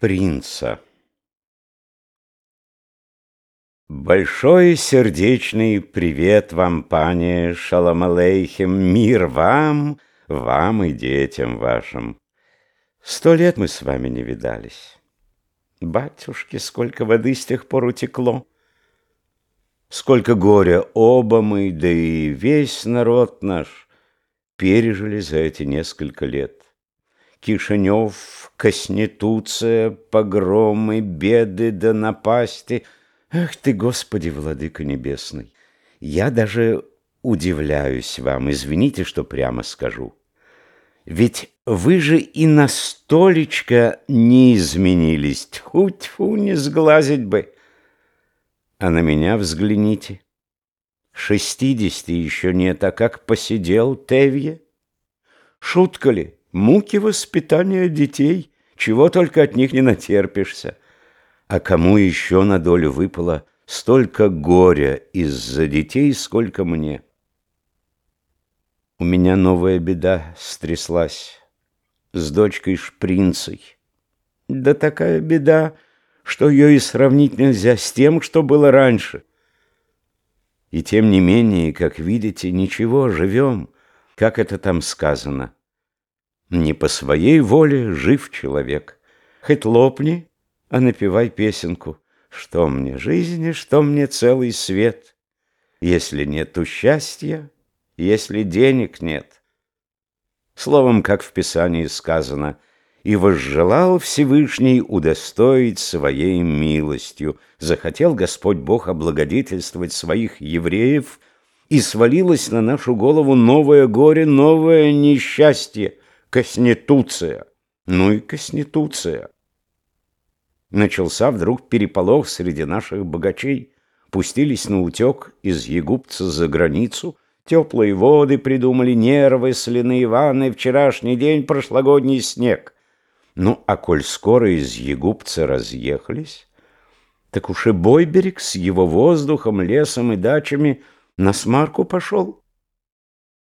шпринца. Большой сердечный привет вам, пане Шаламалейхем, мир вам, вам и детям вашим. Сто лет мы с вами не видались. Батюшки, сколько воды с тех пор утекло. Сколько горя оба мы, да и весь народ наш пережили за эти несколько лет. Кишинев, Коснетуция, погромы, беды да напасти. Ах ты, Господи, Владыка Небесный! Я даже удивляюсь вам, извините, что прямо скажу. Ведь вы же и на столечко не изменились. Тьфу-тьфу, не сглазить бы. А на меня взгляните. Шестидесяти еще нет, а как посидел Тевье? Шутка ли? Муки воспитания детей, чего только от них не натерпишься. А кому еще на долю выпало столько горя из-за детей, сколько мне? У меня новая беда стряслась с дочкой Шпринцей. Да такая беда, что ее и сравнить нельзя с тем, что было раньше. И тем не менее, как видите, ничего, живем, как это там сказано. Не по своей воле жив человек. Хоть лопни, а напевай песенку. Что мне жизни, что мне целый свет, Если нету счастья, если денег нет. Словом, как в Писании сказано, «И возжелал Всевышний удостоить своей милостью, захотел Господь Бог облагодетельствовать своих евреев, и свалилось на нашу голову новое горе, новое несчастье, Коснетуция. Ну и Коснетуция. Начался вдруг переполох среди наших богачей. Пустились на утек из Егупца за границу. Теплые воды придумали, нервы, соляные ванны, вчерашний день, прошлогодний снег. Ну, а коль скоро из Егупца разъехались, так уж и Бойберег с его воздухом, лесом и дачами на смарку пошел.